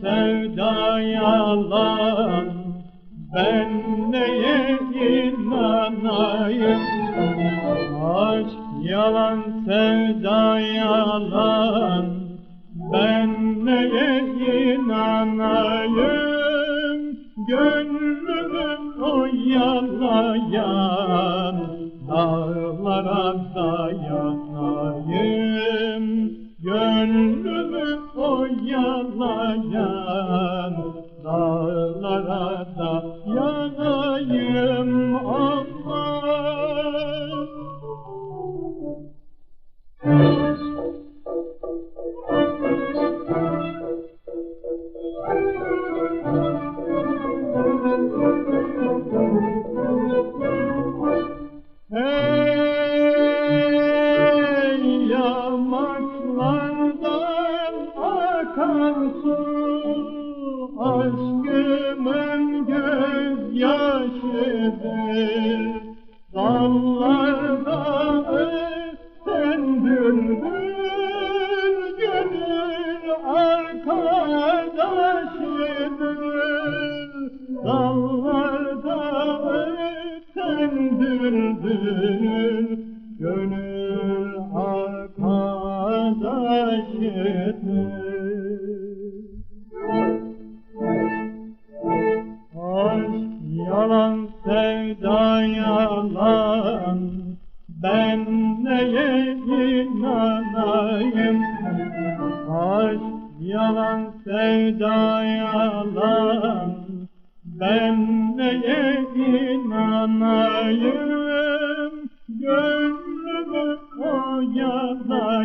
sevda yalan Ben neye inanayım? Aşk yalan, sevda Ben neye inanayım? Gönlümü oyalayan Dağlara dayanayım Gönlümü oyalayan Dağlara dayanayım Allah Hey Aşkımın gözyaşıdır. Dallarda öten bülbül Gönül arkadaşıdır. Dallarda öten bülbül Gönül arkadaşıdır yalan Ben neye inanayım? Aşk yalan, sevda yalan. Ben neye inanayım? Gönlümü oyalayan